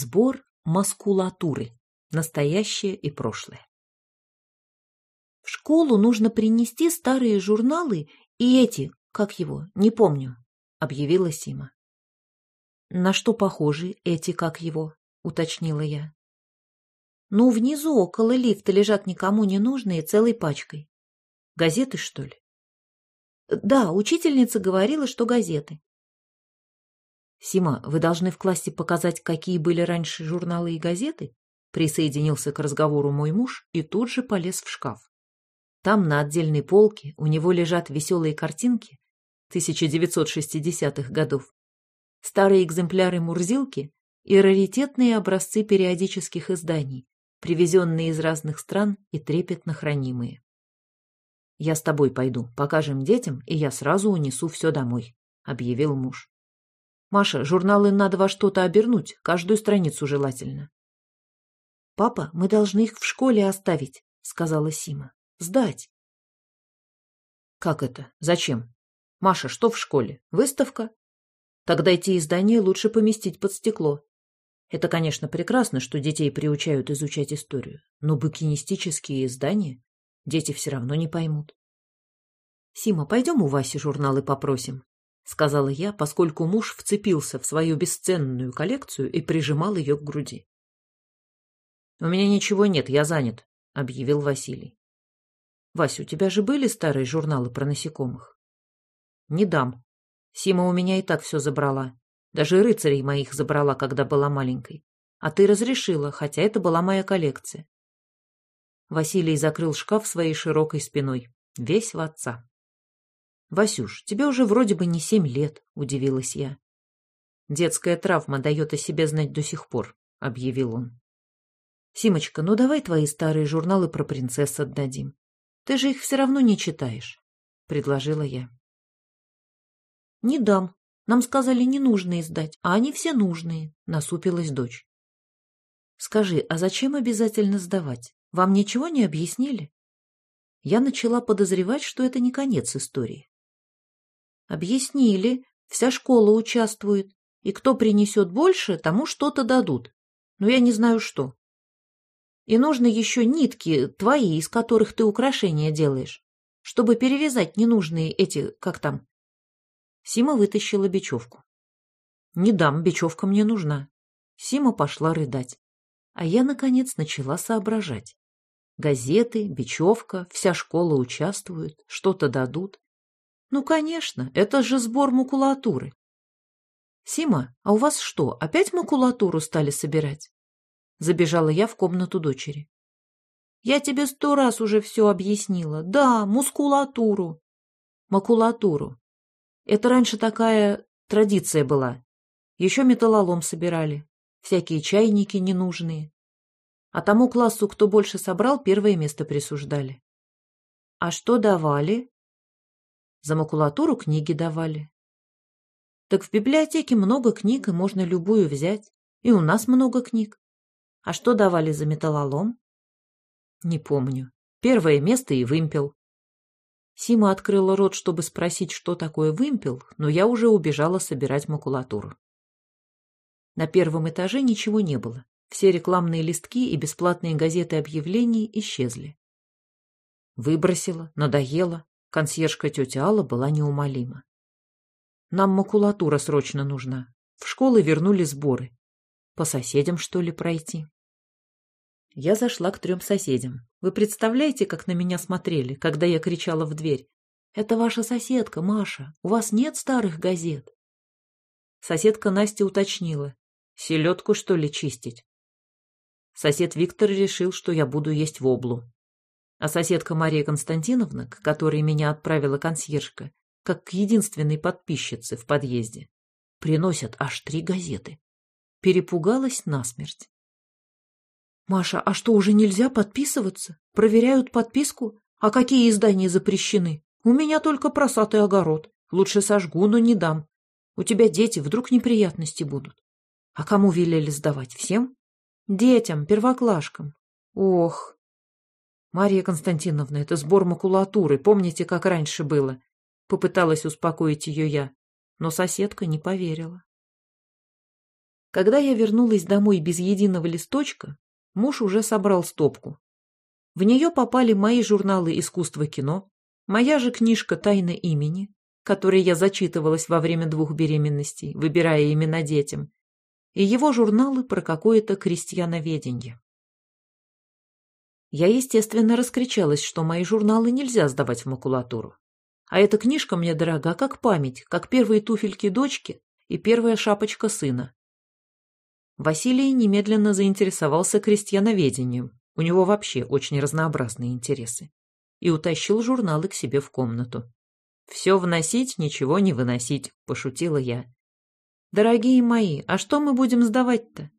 Сбор маскулатуры. Настоящее и прошлое. В школу нужно принести старые журналы и эти, как его, не помню, объявила Сима. На что похожи эти, как его, уточнила я. Ну, внизу, около лифта, лежат никому не нужные целой пачкой. Газеты, что ли? Да, учительница говорила, что газеты. Сима, вы должны в классе показать, какие были раньше журналы и газеты? Присоединился к разговору мой муж и тут же полез в шкаф. Там на отдельной полке у него лежат веселые картинки 1960-х годов, старые экземпляры Мурзилки и раритетные образцы периодических изданий, привезенные из разных стран и трепетно хранимые. «Я с тобой пойду, покажем детям, и я сразу унесу все домой», — объявил муж. Маша, журналы надо во что-то обернуть, каждую страницу желательно. Папа, мы должны их в школе оставить, сказала Сима. Сдать. Как это? Зачем? Маша, что в школе? Выставка? Тогда эти издания лучше поместить под стекло. Это, конечно, прекрасно, что детей приучают изучать историю, но букинистические издания дети все равно не поймут. Сима, пойдем у Васи журналы попросим сказала я, поскольку муж вцепился в свою бесценную коллекцию и прижимал ее к груди. «У меня ничего нет, я занят», — объявил Василий. «Вася, у тебя же были старые журналы про насекомых?» «Не дам. Сима у меня и так все забрала. Даже рыцарей моих забрала, когда была маленькой. А ты разрешила, хотя это была моя коллекция». Василий закрыл шкаф своей широкой спиной, весь в отца. «Васюш, тебе уже вроде бы не семь лет», — удивилась я. «Детская травма дает о себе знать до сих пор», — объявил он. «Симочка, ну давай твои старые журналы про принцесс отдадим. Ты же их все равно не читаешь», — предложила я. «Не дам. Нам сказали, не нужно издать, а они все нужные», — насупилась дочь. «Скажи, а зачем обязательно сдавать? Вам ничего не объяснили?» Я начала подозревать, что это не конец истории. Объяснили, вся школа участвует, и кто принесет больше, тому что-то дадут. Но я не знаю что. И нужно еще нитки твои, из которых ты украшения делаешь, чтобы перевязать ненужные эти, как там. Сима вытащила бечевку. Не дам, бечевка мне нужна. Сима пошла рыдать. А я, наконец, начала соображать. Газеты, бечевка, вся школа участвует, что-то дадут. Ну, конечно, это же сбор макулатуры. Сима, а у вас что, опять макулатуру стали собирать? Забежала я в комнату дочери. Я тебе сто раз уже все объяснила. Да, мускулатуру. Макулатуру. Это раньше такая традиция была. Еще металлолом собирали. Всякие чайники ненужные. А тому классу, кто больше собрал, первое место присуждали. А что давали? За макулатуру книги давали. Так в библиотеке много книг, и можно любую взять. И у нас много книг. А что давали за металлолом? Не помню. Первое место и вымпел. Сима открыла рот, чтобы спросить, что такое вымпел, но я уже убежала собирать макулатуру. На первом этаже ничего не было. Все рекламные листки и бесплатные газеты объявлений исчезли. Выбросила, надоело. Консьержка тетя Алла была неумолима. «Нам макулатура срочно нужна. В школы вернули сборы. По соседям, что ли, пройти?» Я зашла к трем соседям. Вы представляете, как на меня смотрели, когда я кричала в дверь? «Это ваша соседка, Маша. У вас нет старых газет?» Соседка Настя уточнила. «Селедку, что ли, чистить?» Сосед Виктор решил, что я буду есть воблу. А соседка Мария Константиновна, к которой меня отправила консьержка, как к единственной подписчице в подъезде, приносят аж три газеты. Перепугалась насмерть. «Маша, а что, уже нельзя подписываться? Проверяют подписку? А какие издания запрещены? У меня только просатый огород. Лучше сожгу, но не дам. У тебя дети, вдруг неприятности будут. А кому велели сдавать? Всем? Детям, первоклашкам. Ох, «Мария Константиновна, это сбор макулатуры, помните, как раньше было?» Попыталась успокоить ее я, но соседка не поверила. Когда я вернулась домой без единого листочка, муж уже собрал стопку. В нее попали мои журналы «Искусство кино», моя же книжка «Тайна имени», которой я зачитывалась во время двух беременностей, выбирая имена детям, и его журналы про какое-то крестьяноведение. Я, естественно, раскричалась, что мои журналы нельзя сдавать в макулатуру. А эта книжка мне дорога как память, как первые туфельки дочки и первая шапочка сына. Василий немедленно заинтересовался крестьяноведением, у него вообще очень разнообразные интересы, и утащил журналы к себе в комнату. «Все вносить, ничего не выносить», – пошутила я. «Дорогие мои, а что мы будем сдавать-то?»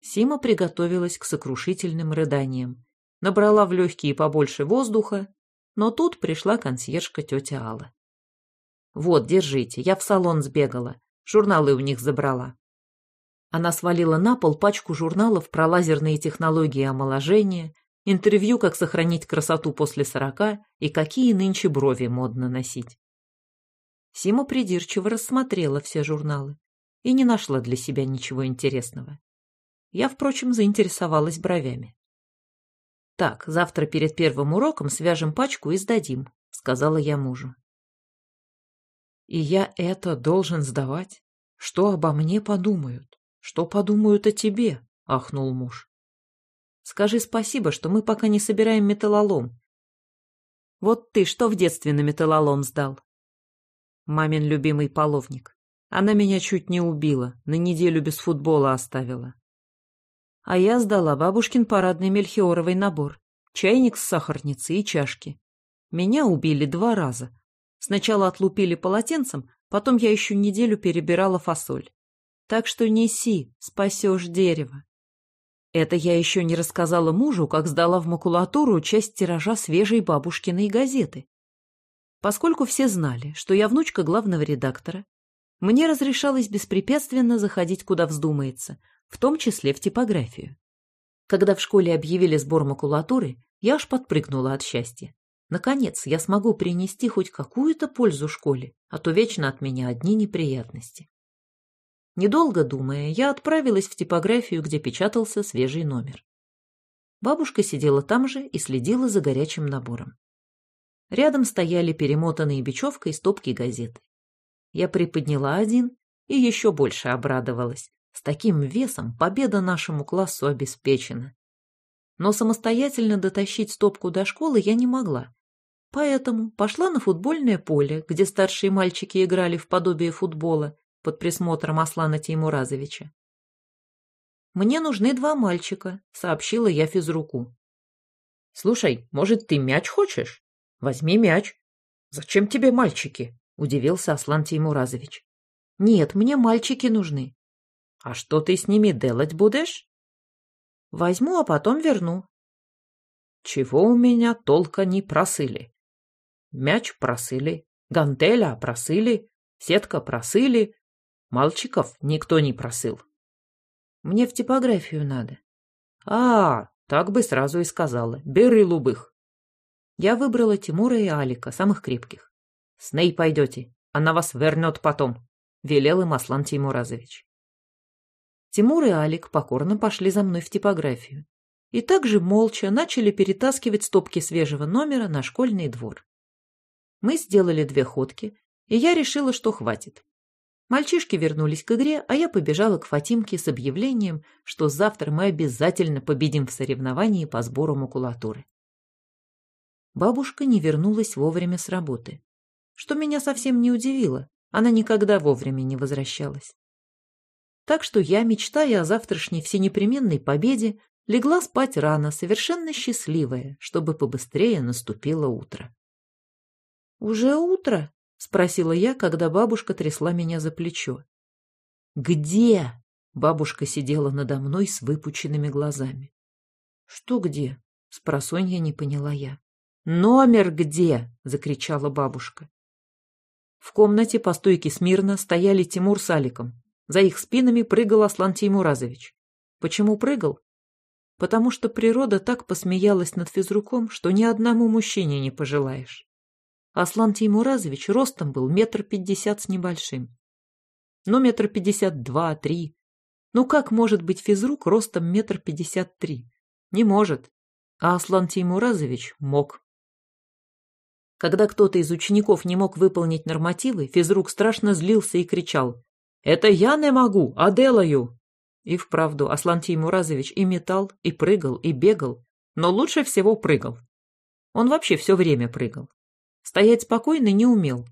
Сима приготовилась к сокрушительным рыданиям, набрала в легкие побольше воздуха, но тут пришла консьержка тетя Алла. «Вот, держите, я в салон сбегала, журналы у них забрала». Она свалила на пол пачку журналов про лазерные технологии омоложения, интервью «Как сохранить красоту после сорока» и «Какие нынче брови модно носить». Сима придирчиво рассмотрела все журналы и не нашла для себя ничего интересного. Я, впрочем, заинтересовалась бровями. «Так, завтра перед первым уроком свяжем пачку и сдадим», — сказала я мужу. «И я это должен сдавать? Что обо мне подумают? Что подумают о тебе?» — ахнул муж. «Скажи спасибо, что мы пока не собираем металлолом». «Вот ты что в детстве на металлолом сдал?» «Мамин любимый половник. Она меня чуть не убила, на неделю без футбола оставила а я сдала бабушкин парадный мельхиоровый набор, чайник с сахарницей и чашки. Меня убили два раза. Сначала отлупили полотенцем, потом я еще неделю перебирала фасоль. Так что неси, спасешь дерево. Это я еще не рассказала мужу, как сдала в макулатуру часть тиража свежей бабушкиной газеты. Поскольку все знали, что я внучка главного редактора, мне разрешалось беспрепятственно заходить куда вздумается, в том числе в типографию. Когда в школе объявили сбор макулатуры, я аж подпрыгнула от счастья. Наконец, я смогу принести хоть какую-то пользу школе, а то вечно от меня одни неприятности. Недолго думая, я отправилась в типографию, где печатался свежий номер. Бабушка сидела там же и следила за горячим набором. Рядом стояли перемотанные бечевкой стопки газет. Я приподняла один и еще больше обрадовалась. С таким весом победа нашему классу обеспечена. Но самостоятельно дотащить стопку до школы я не могла. Поэтому пошла на футбольное поле, где старшие мальчики играли в подобие футбола под присмотром Аслана Теймуразовича. «Мне нужны два мальчика», — сообщила я физруку. «Слушай, может, ты мяч хочешь? Возьми мяч. Зачем тебе мальчики?» — удивился Аслан Теймуразович. «Нет, мне мальчики нужны. А что ты с ними делать будешь? Возьму, а потом верну. Чего у меня толка не просили? Мяч просили, гантеля просили, сетка просили, мальчиков никто не просил. Мне в типографию надо. А, так бы сразу и сказала. Бери лубых. Я выбрала Тимура и Алика, самых крепких. С ней пойдете, она вас вернет потом, велел им Аслан Тимуразович. Тимур и Алик покорно пошли за мной в типографию и также молча начали перетаскивать стопки свежего номера на школьный двор. Мы сделали две ходки, и я решила, что хватит. Мальчишки вернулись к игре, а я побежала к Фатимке с объявлением, что завтра мы обязательно победим в соревновании по сбору макулатуры. Бабушка не вернулась вовремя с работы, что меня совсем не удивило, она никогда вовремя не возвращалась. Так что я, мечтая о завтрашней всенепременной победе, легла спать рано, совершенно счастливая, чтобы побыстрее наступило утро. «Уже утро?» — спросила я, когда бабушка трясла меня за плечо. «Где?» — бабушка сидела надо мной с выпученными глазами. «Что где?» — спросонья не поняла я. «Номер где?» — закричала бабушка. В комнате по стойке смирно стояли Тимур с Аликом. За их спинами прыгал Аслан Теймуразович. Почему прыгал? Потому что природа так посмеялась над физруком, что ни одному мужчине не пожелаешь. Аслан Теймуразович ростом был метр пятьдесят с небольшим. Ну, метр пятьдесят два, три. Ну как может быть физрук ростом метр пятьдесят три? Не может. А Аслан Теймуразович мог. Когда кто-то из учеников не мог выполнить нормативы, физрук страшно злился и кричал «Это я не могу, а делаю!» И вправду Аслан Теймуразович и метал, и прыгал, и бегал, но лучше всего прыгал. Он вообще все время прыгал. Стоять спокойно не умел.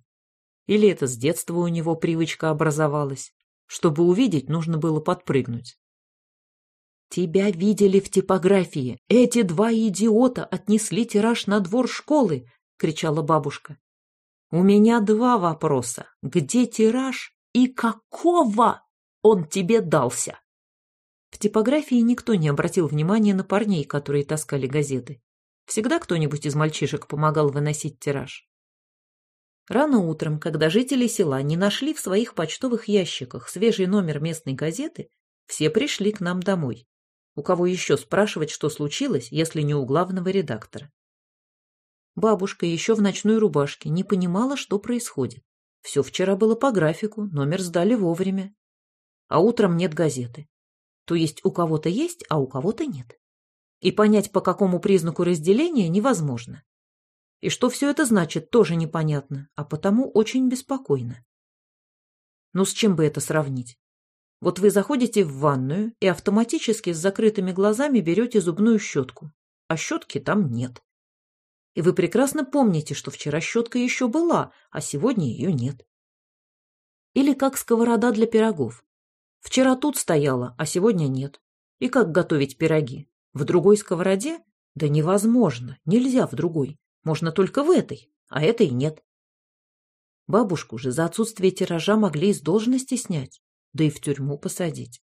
Или это с детства у него привычка образовалась. Чтобы увидеть, нужно было подпрыгнуть. «Тебя видели в типографии. Эти два идиота отнесли тираж на двор школы!» — кричала бабушка. «У меня два вопроса. Где тираж и какого он тебе дался?» В типографии никто не обратил внимания на парней, которые таскали газеты. Всегда кто-нибудь из мальчишек помогал выносить тираж. Рано утром, когда жители села не нашли в своих почтовых ящиках свежий номер местной газеты, все пришли к нам домой. У кого еще спрашивать, что случилось, если не у главного редактора? Бабушка еще в ночной рубашке не понимала, что происходит. Все вчера было по графику, номер сдали вовремя. А утром нет газеты. То есть у кого-то есть, а у кого-то нет. И понять, по какому признаку разделения, невозможно. И что все это значит, тоже непонятно, а потому очень беспокойно. Ну с чем бы это сравнить? Вот вы заходите в ванную и автоматически с закрытыми глазами берете зубную щетку, а щетки там нет. И вы прекрасно помните, что вчера щетка еще была, а сегодня ее нет. Или как сковорода для пирогов. Вчера тут стояла, а сегодня нет. И как готовить пироги? В другой сковороде? Да невозможно, нельзя в другой. Можно только в этой, а этой нет. Бабушку же за отсутствие тиража могли из должности снять, да и в тюрьму посадить.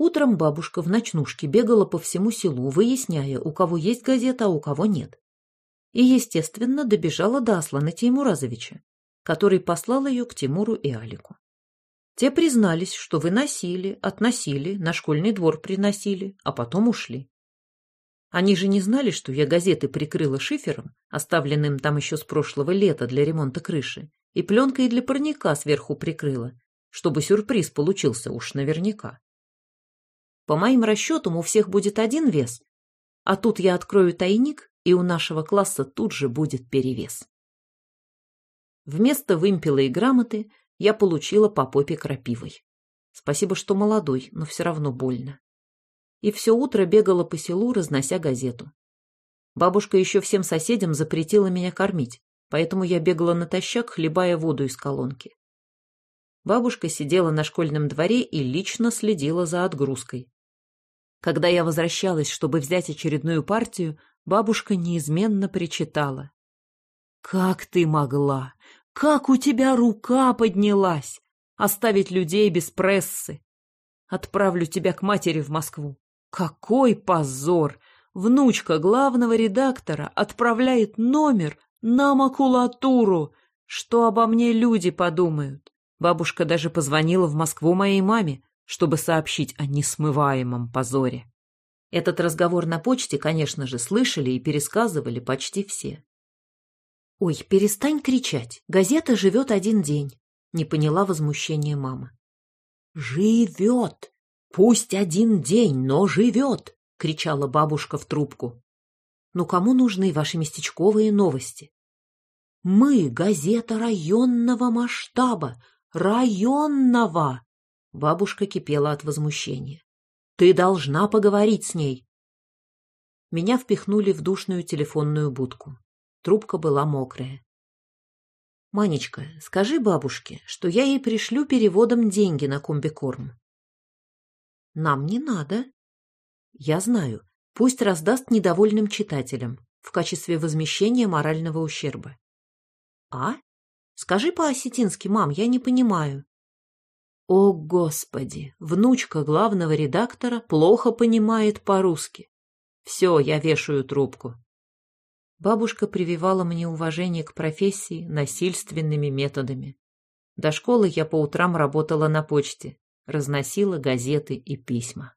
Утром бабушка в ночнушке бегала по всему селу, выясняя, у кого есть газета, а у кого нет. И, естественно, добежала до Аслана Теймуразовича, который послал ее к Тимуру и Алику. Те признались, что выносили, относили, на школьный двор приносили, а потом ушли. Они же не знали, что я газеты прикрыла шифером, оставленным там еще с прошлого лета для ремонта крыши, и пленкой для парника сверху прикрыла, чтобы сюрприз получился уж наверняка. По моим расчетам, у всех будет один вес, а тут я открою тайник, и у нашего класса тут же будет перевес. Вместо вымпела и грамоты я получила по попе крапивой. Спасибо, что молодой, но все равно больно. И все утро бегала по селу, разнося газету. Бабушка еще всем соседям запретила меня кормить, поэтому я бегала натощак, хлебая воду из колонки. Бабушка сидела на школьном дворе и лично следила за отгрузкой. Когда я возвращалась, чтобы взять очередную партию, бабушка неизменно причитала. «Как ты могла? Как у тебя рука поднялась? Оставить людей без прессы. Отправлю тебя к матери в Москву. Какой позор! Внучка главного редактора отправляет номер на макулатуру. Что обо мне люди подумают? Бабушка даже позвонила в Москву моей маме, чтобы сообщить о несмываемом позоре. Этот разговор на почте, конечно же, слышали и пересказывали почти все. «Ой, перестань кричать. Газета живет один день», — не поняла возмущения мама. «Живет! Пусть один день, но живет!» — кричала бабушка в трубку. «Ну кому нужны ваши местечковые новости?» «Мы — газета районного масштаба! Районного!» Бабушка кипела от возмущения. «Ты должна поговорить с ней!» Меня впихнули в душную телефонную будку. Трубка была мокрая. «Манечка, скажи бабушке, что я ей пришлю переводом деньги на комбикорм». «Нам не надо». «Я знаю. Пусть раздаст недовольным читателям в качестве возмещения морального ущерба». «А? Скажи по-осетински, мам, я не понимаю». О, Господи! Внучка главного редактора плохо понимает по-русски. Все, я вешаю трубку. Бабушка прививала мне уважение к профессии насильственными методами. До школы я по утрам работала на почте, разносила газеты и письма.